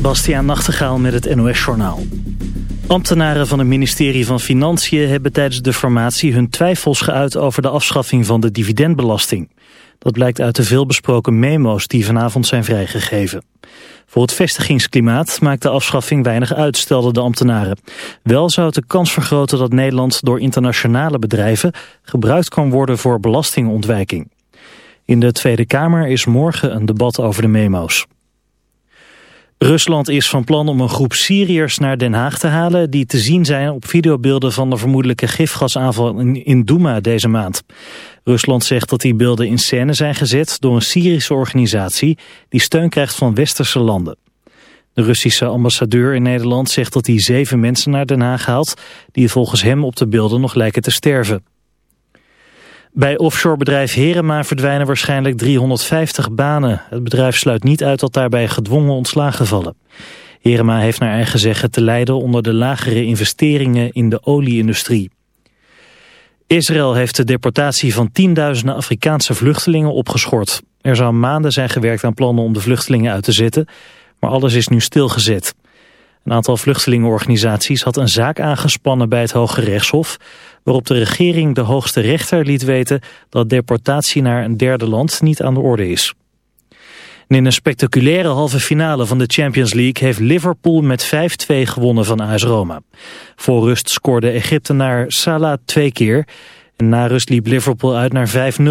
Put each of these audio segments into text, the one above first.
Bastiaan Nachtegaal met het NOS-journaal. Ambtenaren van het ministerie van Financiën hebben tijdens de formatie hun twijfels geuit over de afschaffing van de dividendbelasting. Dat blijkt uit de veelbesproken memo's die vanavond zijn vrijgegeven. Voor het vestigingsklimaat maakt de afschaffing weinig uit, stelden de ambtenaren. Wel zou het de kans vergroten dat Nederland door internationale bedrijven gebruikt kan worden voor belastingontwijking. In de Tweede Kamer is morgen een debat over de memo's. Rusland is van plan om een groep Syriërs naar Den Haag te halen... die te zien zijn op videobeelden van de vermoedelijke gifgasaanval in Douma deze maand. Rusland zegt dat die beelden in scène zijn gezet door een Syrische organisatie... die steun krijgt van westerse landen. De Russische ambassadeur in Nederland zegt dat hij zeven mensen naar Den Haag haalt... die volgens hem op de beelden nog lijken te sterven. Bij offshorebedrijf Herema verdwijnen waarschijnlijk 350 banen. Het bedrijf sluit niet uit dat daarbij gedwongen ontslagen vallen. Herema heeft naar eigen zeggen te lijden onder de lagere investeringen in de olieindustrie. Israël heeft de deportatie van tienduizenden Afrikaanse vluchtelingen opgeschort. Er zou maanden zijn gewerkt aan plannen om de vluchtelingen uit te zetten, maar alles is nu stilgezet. Een aantal vluchtelingenorganisaties had een zaak aangespannen bij het Hoge Rechtshof waarop de regering de hoogste rechter liet weten dat deportatie naar een derde land niet aan de orde is. in een spectaculaire halve finale van de Champions League heeft Liverpool met 5-2 gewonnen van AS Roma. Voor rust scoorde Egyptenaar Salah twee keer en na rust liep Liverpool uit naar 5-0.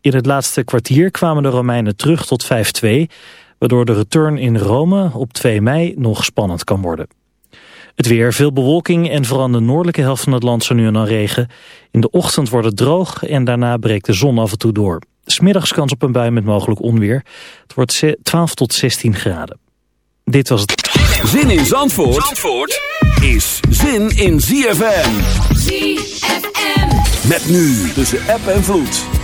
In het laatste kwartier kwamen de Romeinen terug tot 5-2, waardoor de return in Rome op 2 mei nog spannend kan worden. Het weer, veel bewolking en vooral de noordelijke helft van het land zo nu en dan regen. In de ochtend wordt het droog en daarna breekt de zon af en toe door. Smiddags kans op een bui met mogelijk onweer. Het wordt 12 tot 16 graden. Dit was het. Zin in Zandvoort, Zandvoort is zin in ZFM. ZFM. Met nu tussen app en vloed.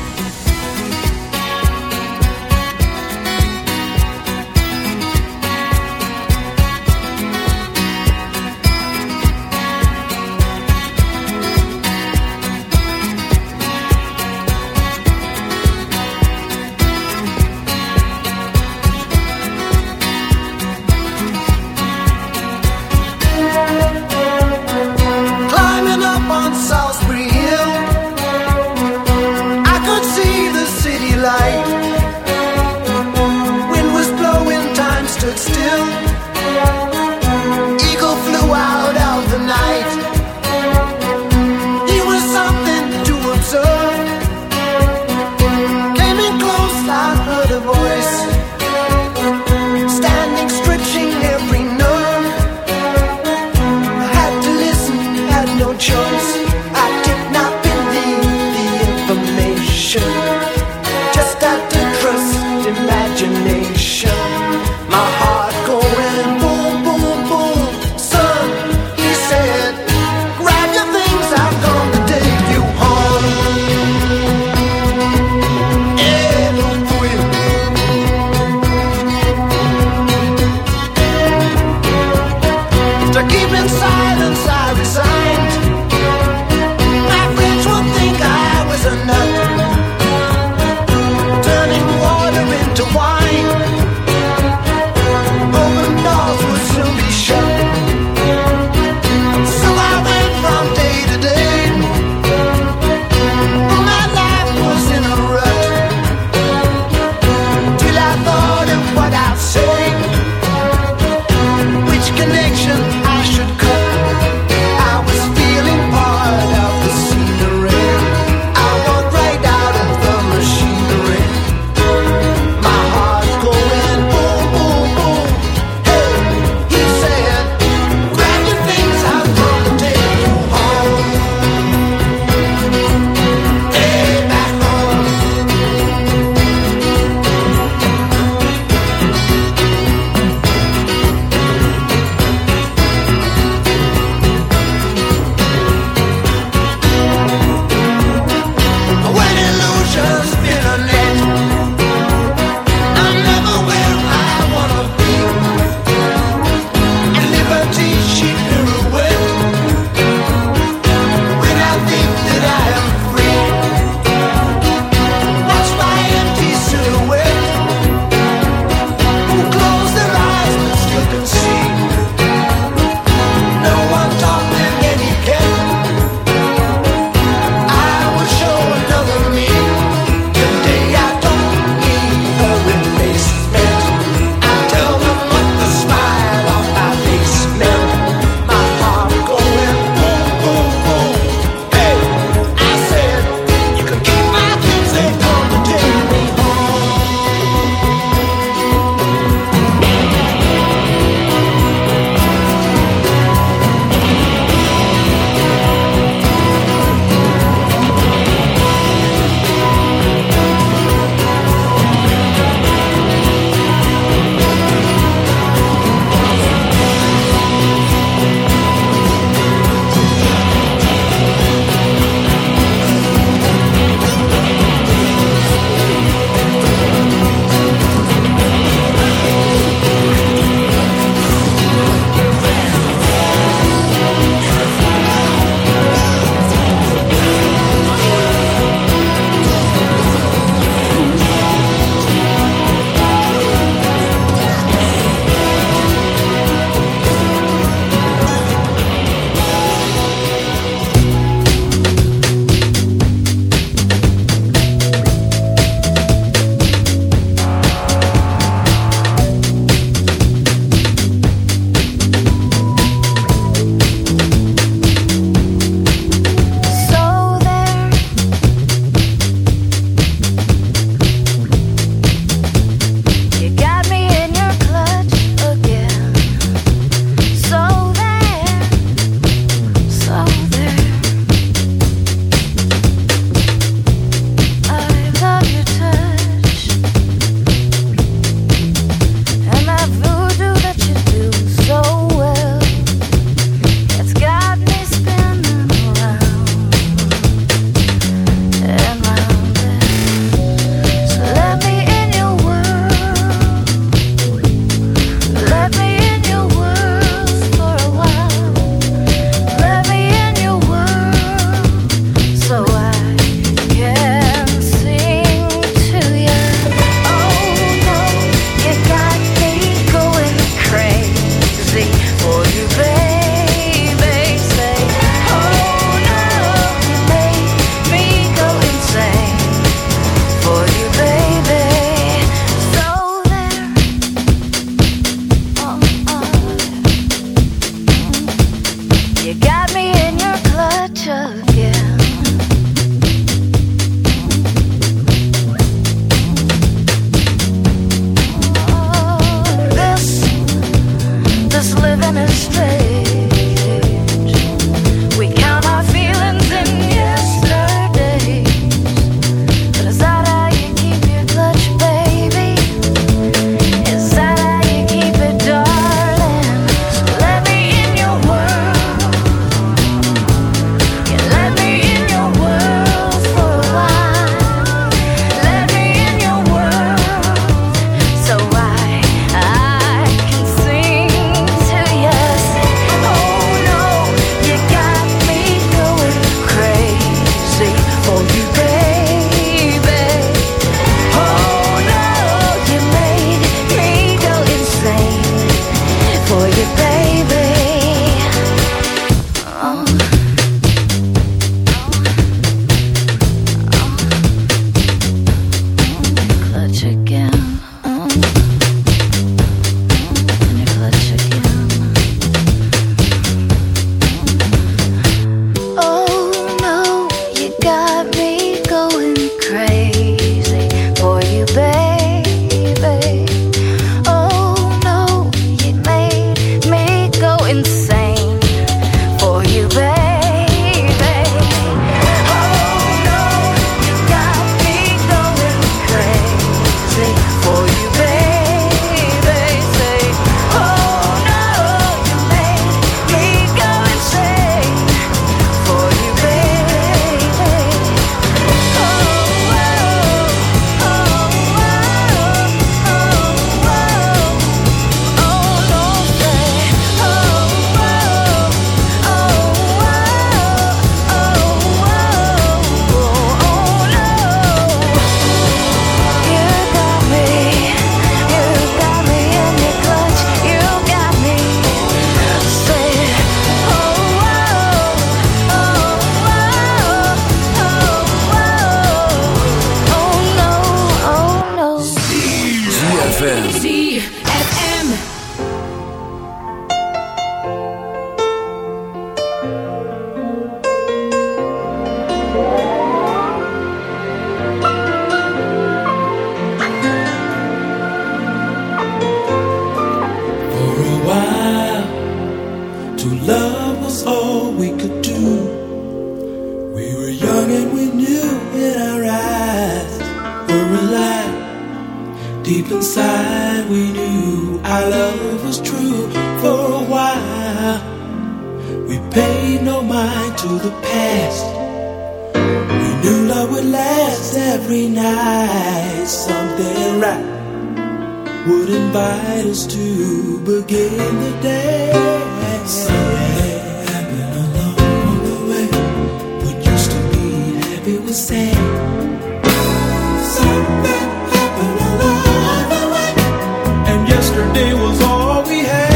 we have.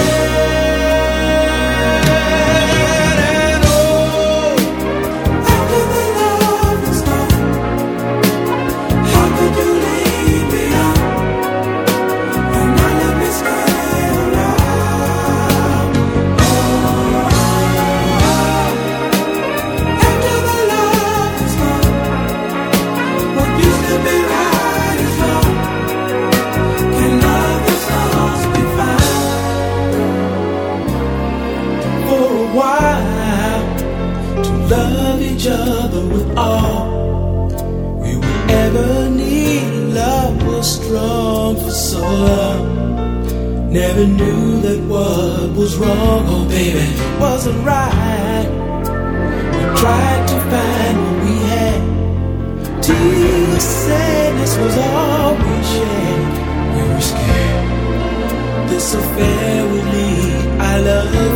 Never knew that what was wrong, oh baby, wasn't right. We tried to find what we had. Dear sadness was all we shared. We were scared. This affair would leave our love.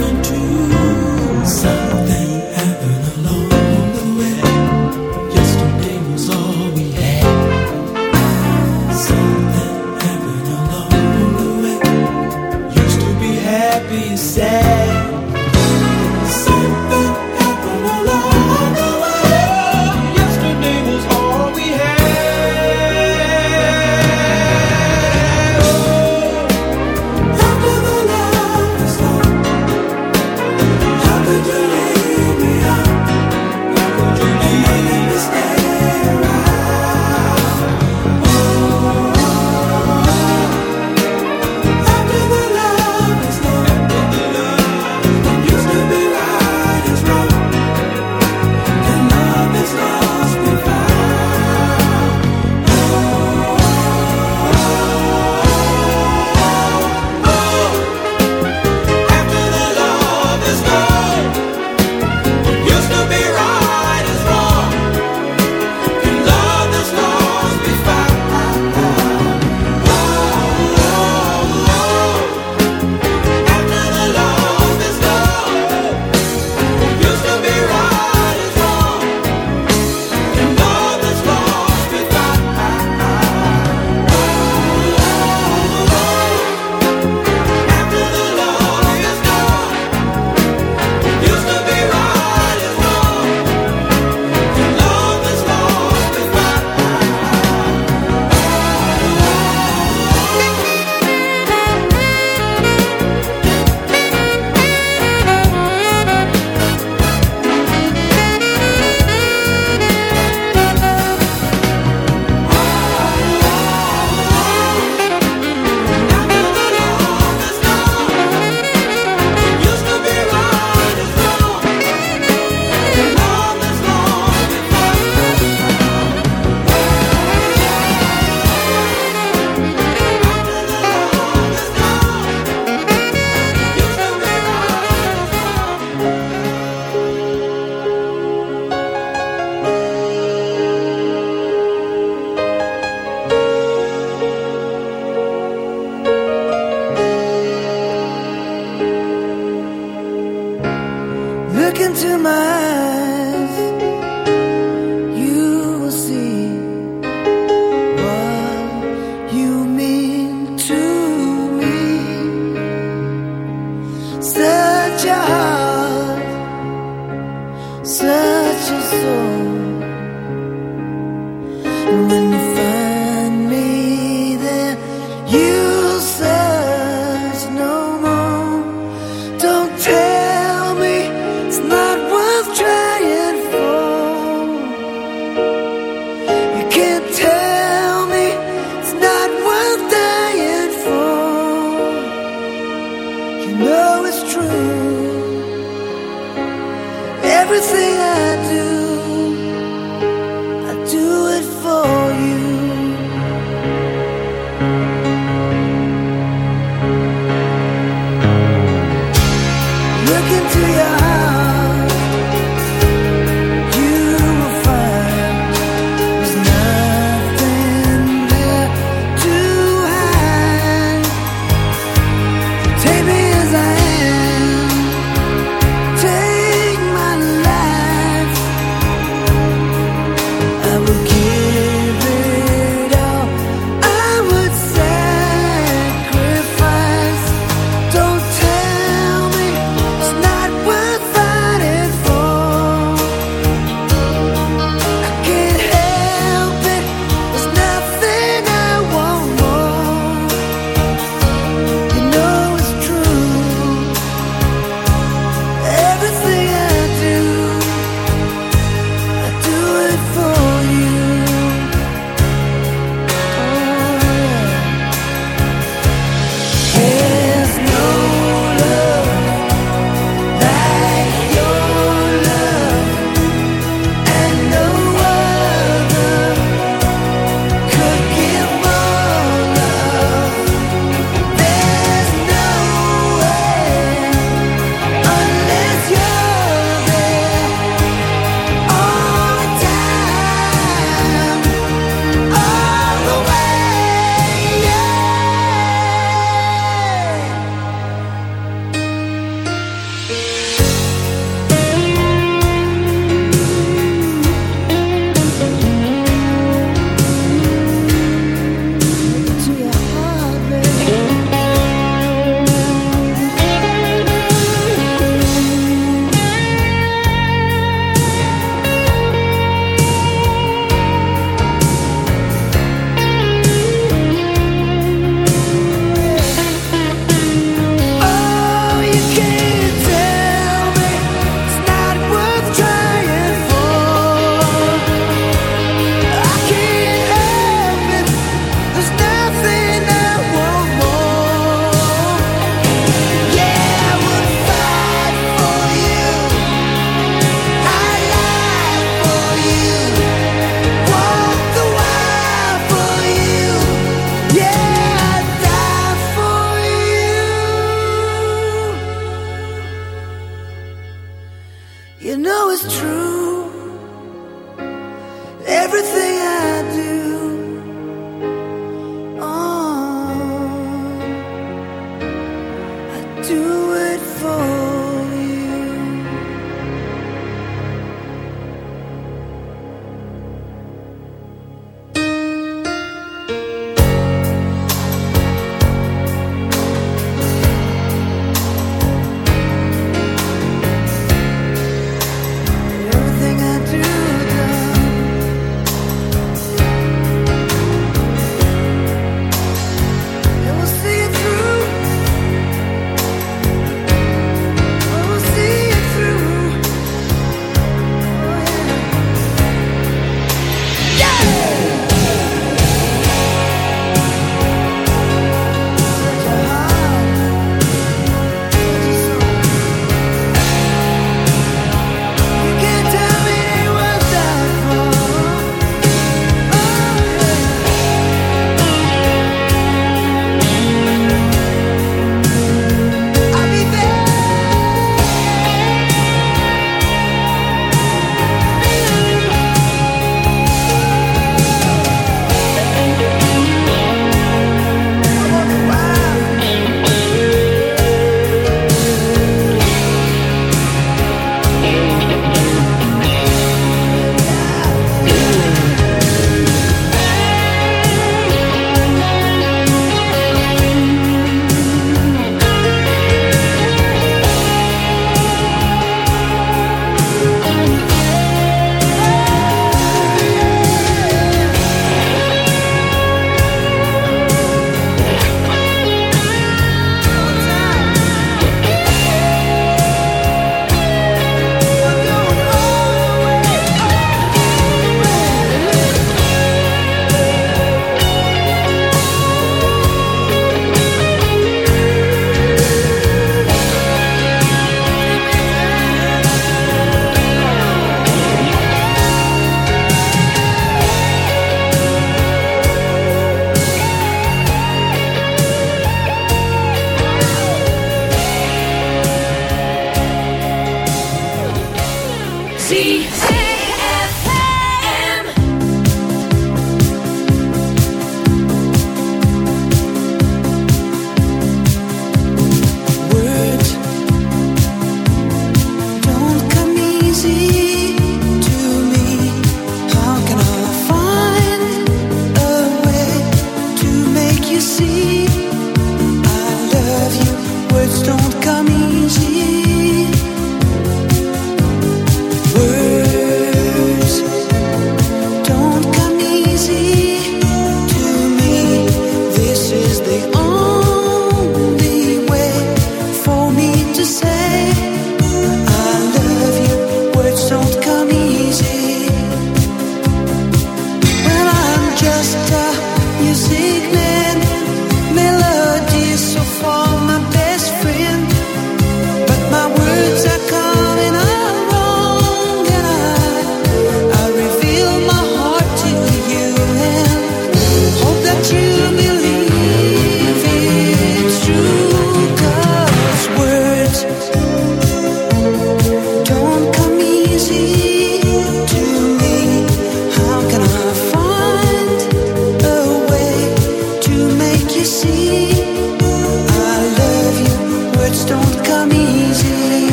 your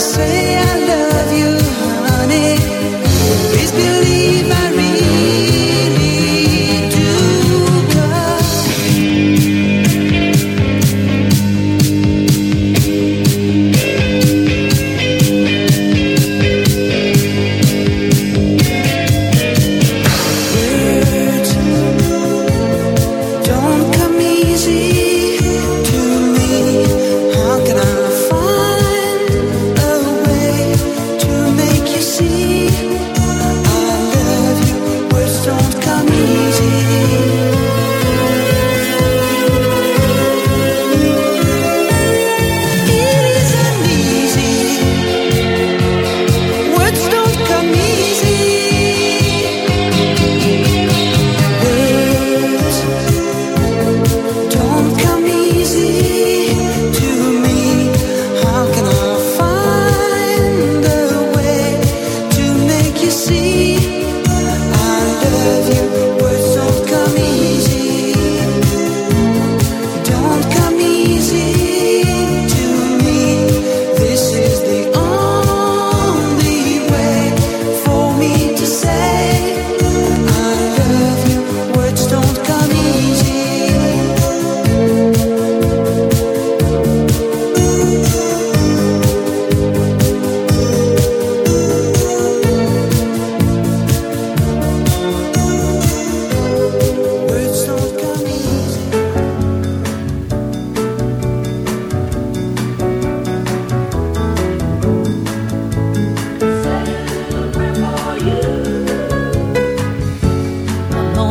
say I love you, honey. Please believe I.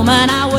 When I was.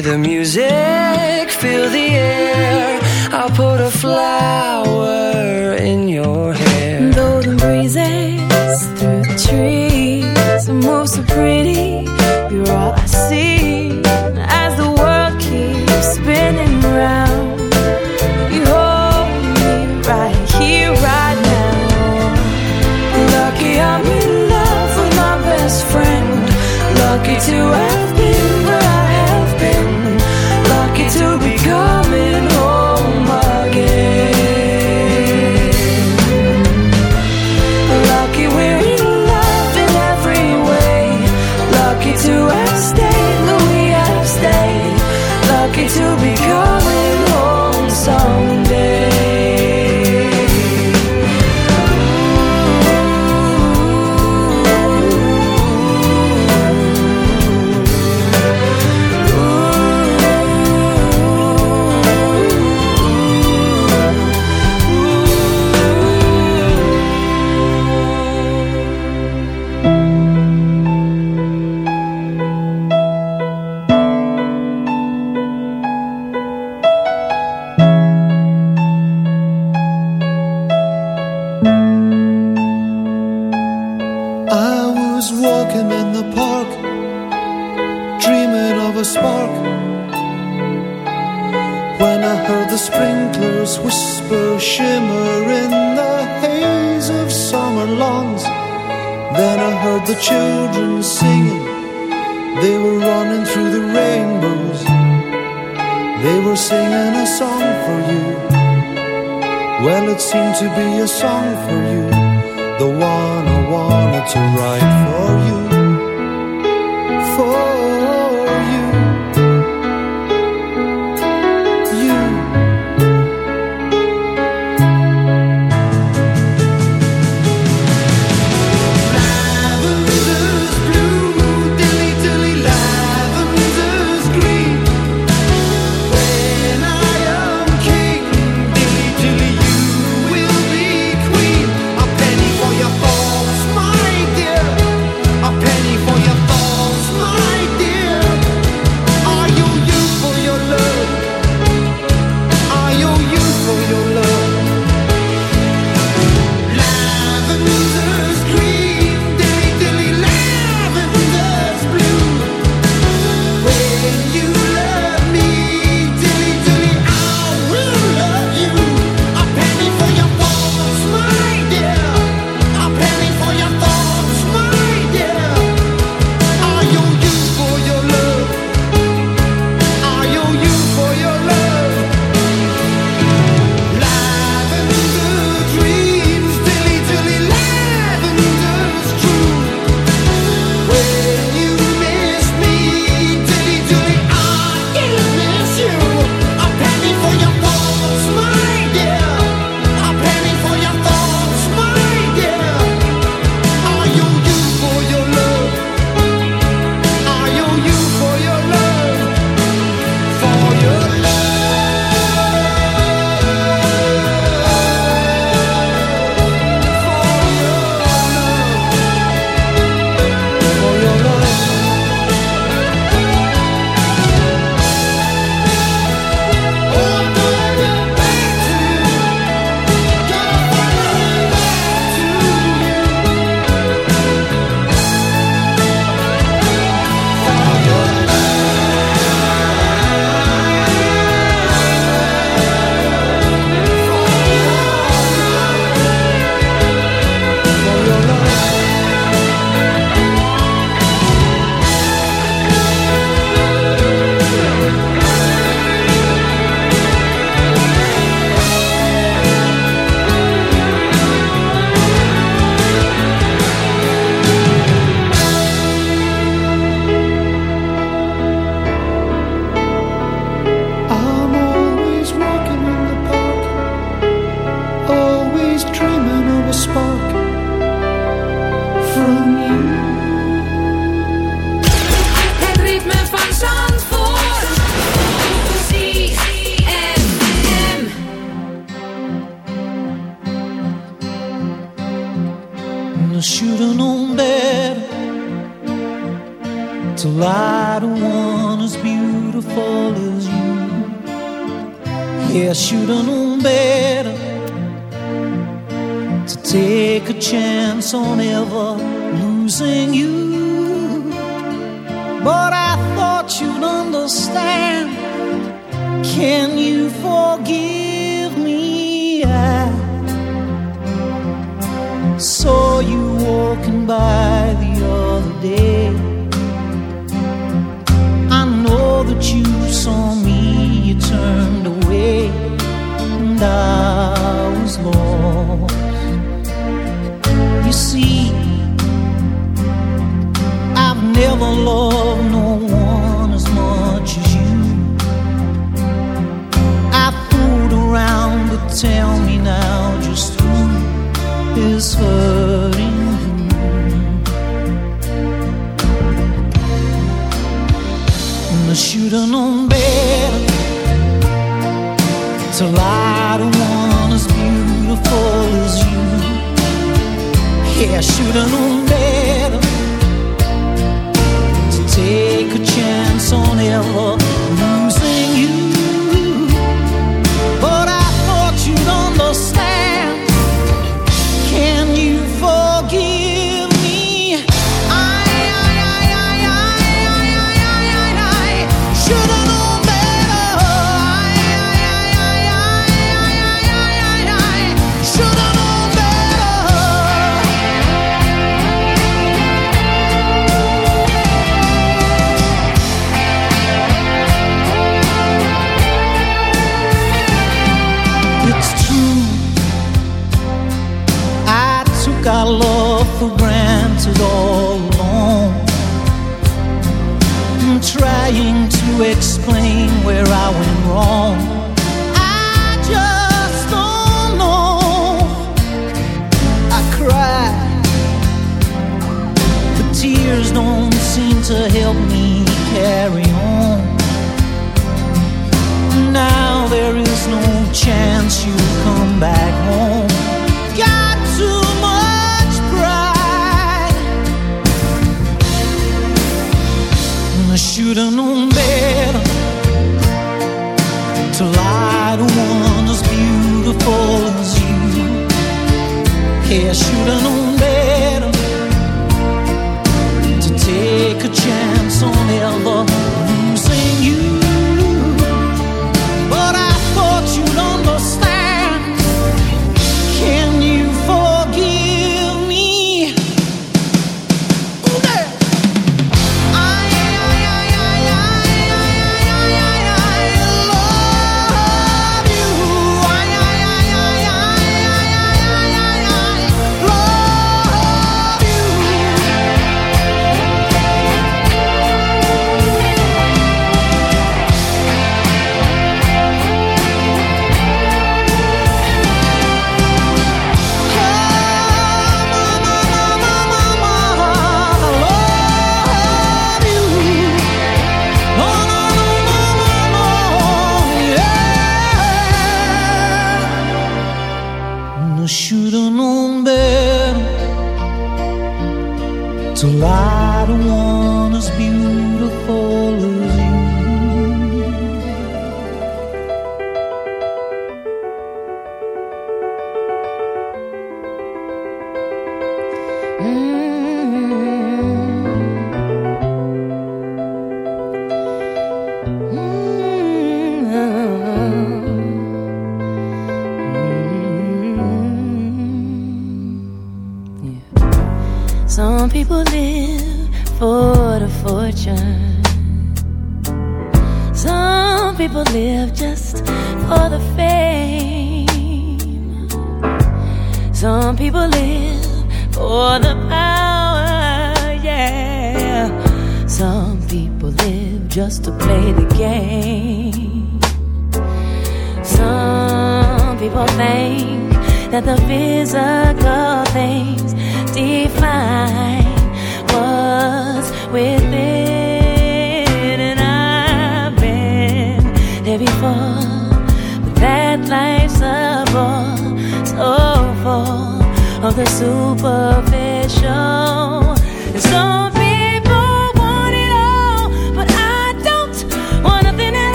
the music, lucky to be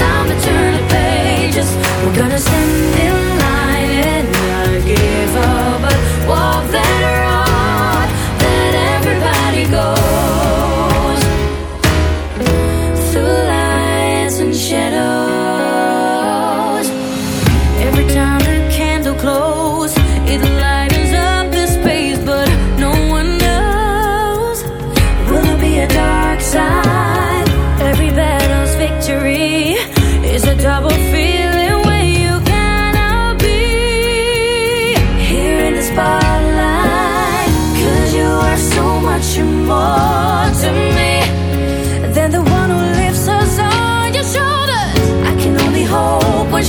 time to turn the pages. We're gonna stand in line and not give up, but walk.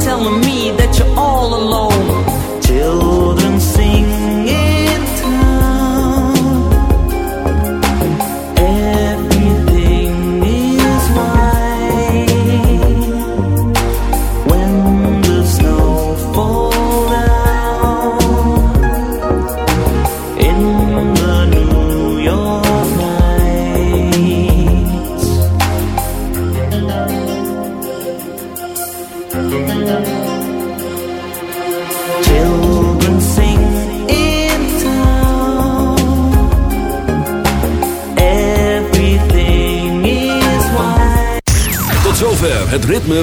telling me